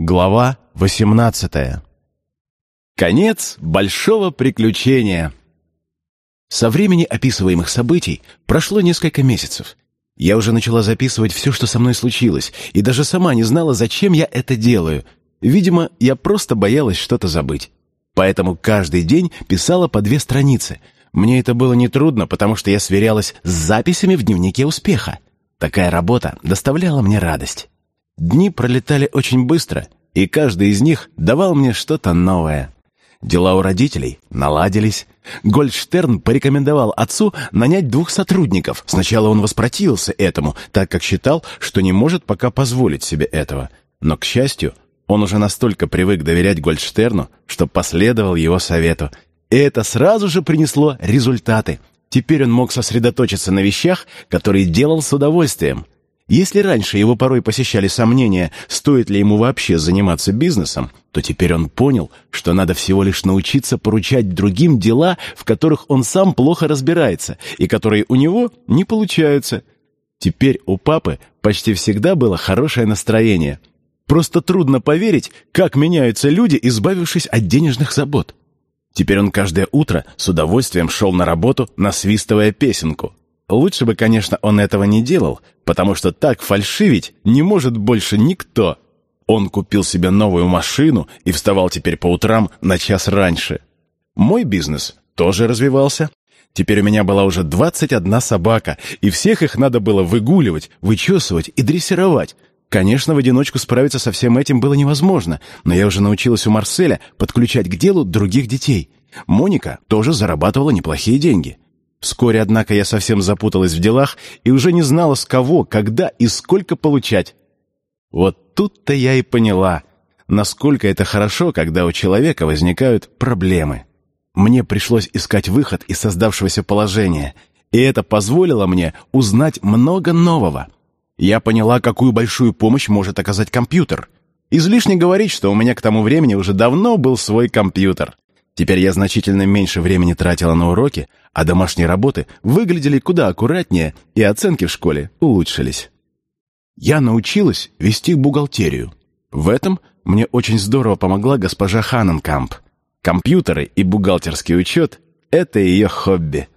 Глава 18. Конец большого приключения. Со времени описываемых событий прошло несколько месяцев. Я уже начала записывать все, что со мной случилось, и даже сама не знала, зачем я это делаю. Видимо, я просто боялась что-то забыть. Поэтому каждый день писала по две страницы. Мне это было нетрудно, потому что я сверялась с записями в дневнике успеха. Такая работа доставляла мне радость. Дни пролетали очень быстро, и каждый из них давал мне что-то новое. Дела у родителей наладились. Гольдштерн порекомендовал отцу нанять двух сотрудников. Сначала он воспротивился этому, так как считал, что не может пока позволить себе этого. Но, к счастью, он уже настолько привык доверять Гольдштерну, что последовал его совету. И это сразу же принесло результаты. Теперь он мог сосредоточиться на вещах, которые делал с удовольствием – если раньше его порой посещали сомнения, стоит ли ему вообще заниматься бизнесом, то теперь он понял, что надо всего лишь научиться поручать другим дела, в которых он сам плохо разбирается и которые у него не получаются. Теперь у папы почти всегда было хорошее настроение. Просто трудно поверить, как меняются люди, избавившись от денежных забот. Теперь он каждое утро с удовольствием шел на работу, насвистывая песенку. Лучше бы, конечно, он этого не делал, потому что так фальшивить не может больше никто. Он купил себе новую машину и вставал теперь по утрам на час раньше. Мой бизнес тоже развивался. Теперь у меня была уже 21 собака, и всех их надо было выгуливать, вычесывать и дрессировать. Конечно, в одиночку справиться со всем этим было невозможно, но я уже научилась у Марселя подключать к делу других детей. Моника тоже зарабатывала неплохие деньги. Вскоре, однако, я совсем запуталась в делах и уже не знала, с кого, когда и сколько получать. Вот тут-то я и поняла, насколько это хорошо, когда у человека возникают проблемы. Мне пришлось искать выход из создавшегося положения, и это позволило мне узнать много нового. Я поняла, какую большую помощь может оказать компьютер. Излишне говорить, что у меня к тому времени уже давно был свой компьютер. Теперь я значительно меньше времени тратила на уроки, а домашние работы выглядели куда аккуратнее, и оценки в школе улучшились. Я научилась вести бухгалтерию. В этом мне очень здорово помогла госпожа Ханненкамп. Компьютеры и бухгалтерский учет — это ее хобби.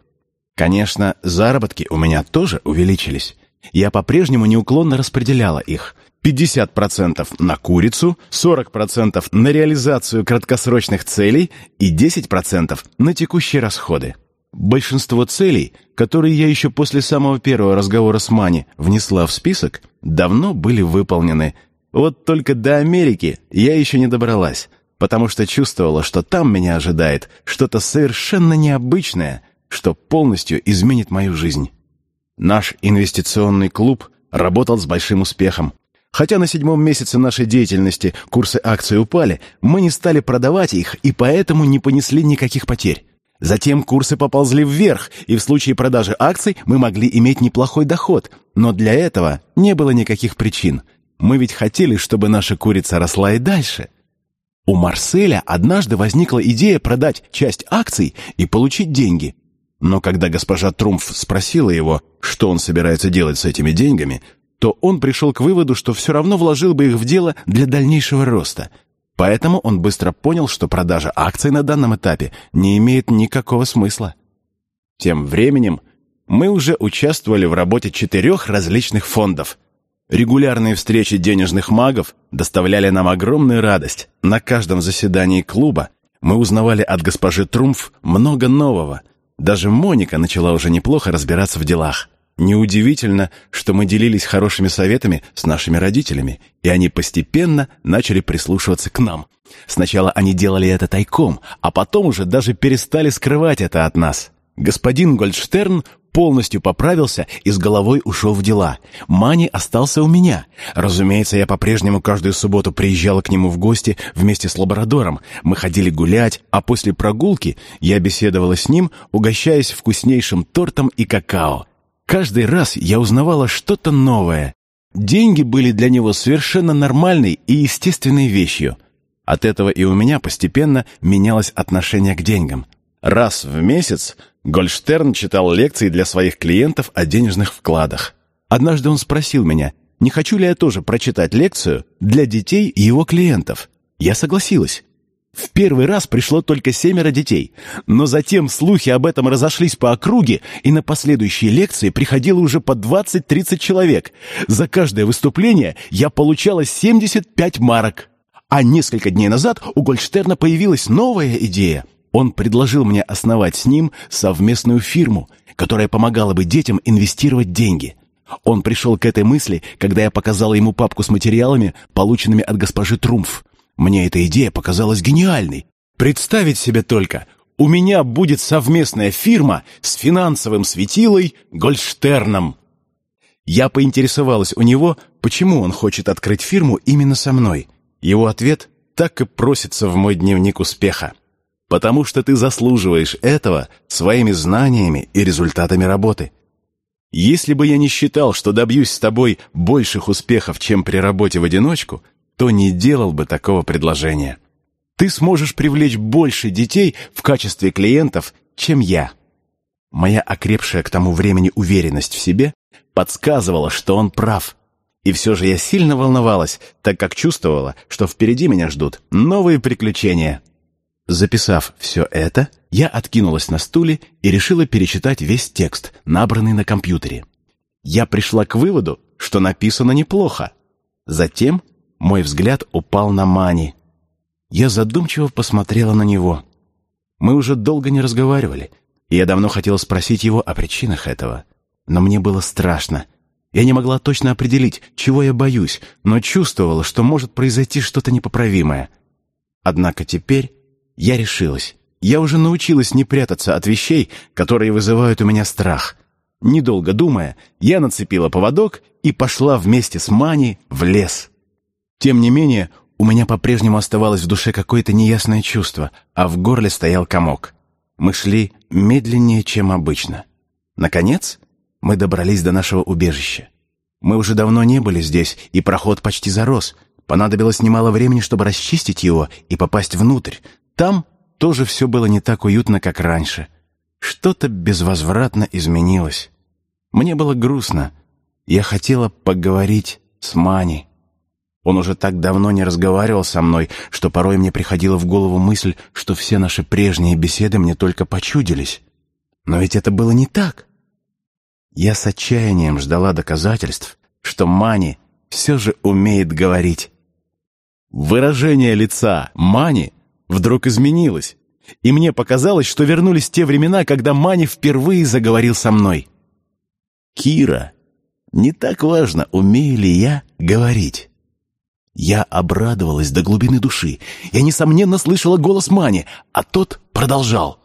Конечно, заработки у меня тоже увеличились. Я по-прежнему неуклонно распределяла их — 50% на курицу, 40% на реализацию краткосрочных целей и 10% на текущие расходы. Большинство целей, которые я еще после самого первого разговора с Мани внесла в список, давно были выполнены. Вот только до Америки я еще не добралась, потому что чувствовала, что там меня ожидает что-то совершенно необычное, что полностью изменит мою жизнь. Наш инвестиционный клуб работал с большим успехом. Хотя на седьмом месяце нашей деятельности курсы акций упали, мы не стали продавать их и поэтому не понесли никаких потерь. Затем курсы поползли вверх, и в случае продажи акций мы могли иметь неплохой доход, но для этого не было никаких причин. Мы ведь хотели, чтобы наша курица росла и дальше. У Марселя однажды возникла идея продать часть акций и получить деньги. Но когда госпожа Трумф спросила его, что он собирается делать с этими деньгами, то он пришел к выводу, что все равно вложил бы их в дело для дальнейшего роста. Поэтому он быстро понял, что продажа акций на данном этапе не имеет никакого смысла. Тем временем мы уже участвовали в работе четырех различных фондов. Регулярные встречи денежных магов доставляли нам огромную радость. На каждом заседании клуба мы узнавали от госпожи Трумф много нового. Даже Моника начала уже неплохо разбираться в делах. Неудивительно, что мы делились хорошими советами с нашими родителями, и они постепенно начали прислушиваться к нам. Сначала они делали это тайком, а потом уже даже перестали скрывать это от нас. Господин Гольдштерн полностью поправился и с головой ушел в дела. Мани остался у меня. Разумеется, я по-прежнему каждую субботу приезжала к нему в гости вместе с лабрадором. Мы ходили гулять, а после прогулки я беседовала с ним, угощаясь вкуснейшим тортом и какао. Каждый раз я узнавала что-то новое. Деньги были для него совершенно нормальной и естественной вещью. От этого и у меня постепенно менялось отношение к деньгам. Раз в месяц Гольштерн читал лекции для своих клиентов о денежных вкладах. Однажды он спросил меня, не хочу ли я тоже прочитать лекцию для детей и его клиентов. Я согласилась. В первый раз пришло только семеро детей, но затем слухи об этом разошлись по округе, и на последующие лекции приходило уже по 20-30 человек. За каждое выступление я получала 75 марок. А несколько дней назад у Гольдштерна появилась новая идея. Он предложил мне основать с ним совместную фирму, которая помогала бы детям инвестировать деньги. Он пришел к этой мысли, когда я показала ему папку с материалами, полученными от госпожи Трумф. Мне эта идея показалась гениальной. Представить себе только, у меня будет совместная фирма с финансовым светилой Гольдштерном. Я поинтересовалась у него, почему он хочет открыть фирму именно со мной. Его ответ так и просится в мой дневник успеха. Потому что ты заслуживаешь этого своими знаниями и результатами работы. Если бы я не считал, что добьюсь с тобой больших успехов, чем при работе в одиночку, то не делал бы такого предложения. Ты сможешь привлечь больше детей в качестве клиентов, чем я. Моя окрепшая к тому времени уверенность в себе подсказывала, что он прав. И все же я сильно волновалась, так как чувствовала, что впереди меня ждут новые приключения. Записав все это, я откинулась на стуле и решила перечитать весь текст, набранный на компьютере. Я пришла к выводу, что написано неплохо. Затем мой взгляд упал на Мани. Я задумчиво посмотрела на него. Мы уже долго не разговаривали, и я давно хотела спросить его о причинах этого. Но мне было страшно. Я не могла точно определить, чего я боюсь, но чувствовала, что может произойти что-то непоправимое. Однако теперь я решилась. Я уже научилась не прятаться от вещей, которые вызывают у меня страх. Недолго думая, я нацепила поводок и пошла вместе с Мани в лес. Тем не менее, у меня по-прежнему оставалось в душе какое-то неясное чувство, а в горле стоял комок. Мы шли медленнее, чем обычно. Наконец, мы добрались до нашего убежища. Мы уже давно не были здесь, и проход почти зарос. Понадобилось немало времени, чтобы расчистить его и попасть внутрь. Там тоже все было не так уютно, как раньше. Что-то безвозвратно изменилось. Мне было грустно. Я хотела поговорить с Мани. Он уже так давно не разговаривал со мной, что порой мне приходила в голову мысль, что все наши прежние беседы мне только почудились. Но ведь это было не так. Я с отчаянием ждала доказательств, что Мани все же умеет говорить. Выражение лица Мани вдруг изменилось, и мне показалось, что вернулись те времена, когда Мани впервые заговорил со мной. «Кира, не так важно, умею ли я говорить». Я обрадовалась до глубины души. Я, несомненно, слышала голос Мани, а тот продолжал.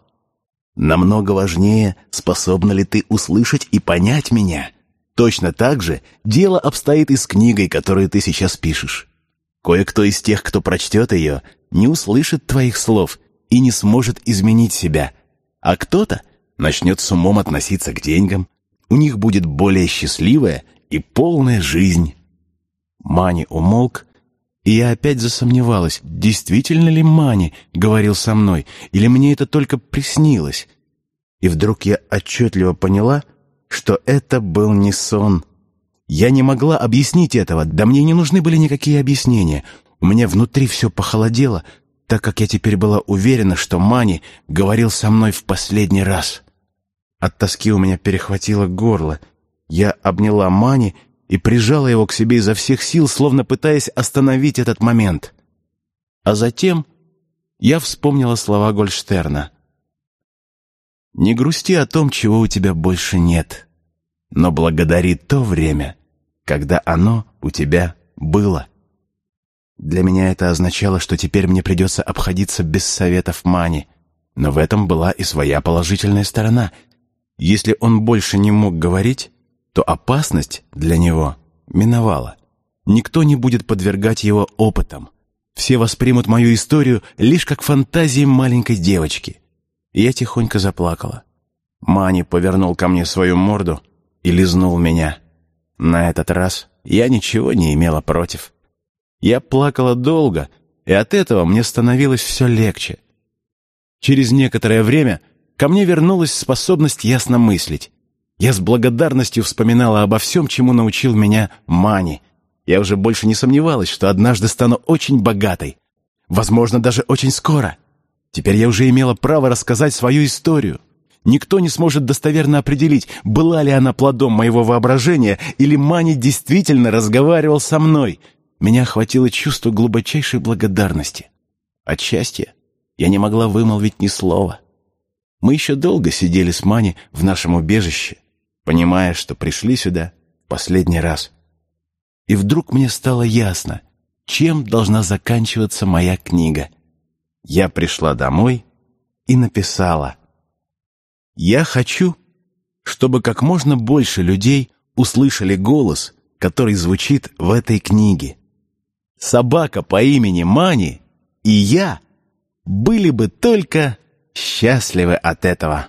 «Намного важнее, способна ли ты услышать и понять меня. Точно так же дело обстоит и с книгой, которую ты сейчас пишешь. Кое-кто из тех, кто прочтет ее, не услышит твоих слов и не сможет изменить себя. А кто-то начнет с умом относиться к деньгам. У них будет более счастливая и полная жизнь». Мани умолк, и я опять засомневалась, действительно ли Мани говорил со мной, или мне это только приснилось. И вдруг я отчетливо поняла, что это был не сон. Я не могла объяснить этого, да мне не нужны были никакие объяснения. У меня внутри все похолодело, так как я теперь была уверена, что Мани говорил со мной в последний раз. От тоски у меня перехватило горло. Я обняла Мани и прижала его к себе изо всех сил, словно пытаясь остановить этот момент. А затем я вспомнила слова Гольштерна. «Не грусти о том, чего у тебя больше нет, но благодари то время, когда оно у тебя было». Для меня это означало, что теперь мне придется обходиться без советов Мани, но в этом была и своя положительная сторона. Если он больше не мог говорить, то опасность для него миновала. Никто не будет подвергать его опытам. Все воспримут мою историю лишь как фантазии маленькой девочки. я тихонько заплакала. Мани повернул ко мне свою морду и лизнул меня. На этот раз я ничего не имела против. Я плакала долго, и от этого мне становилось все легче. Через некоторое время ко мне вернулась способность ясно мыслить. Я с благодарностью вспоминала обо всем, чему научил меня Мани. Я уже больше не сомневалась, что однажды стану очень богатой. Возможно, даже очень скоро. Теперь я уже имела право рассказать свою историю. Никто не сможет достоверно определить, была ли она плодом моего воображения или Мани действительно разговаривал со мной. Меня охватило чувство глубочайшей благодарности. От счастья я не могла вымолвить ни слова. Мы еще долго сидели с Мани в нашем убежище, понимая, что пришли сюда последний раз. И вдруг мне стало ясно, чем должна заканчиваться моя книга. Я пришла домой и написала — я хочу, чтобы как можно больше людей услышали голос, который звучит в этой книге. Собака по имени Мани и я были бы только счастливы от этого.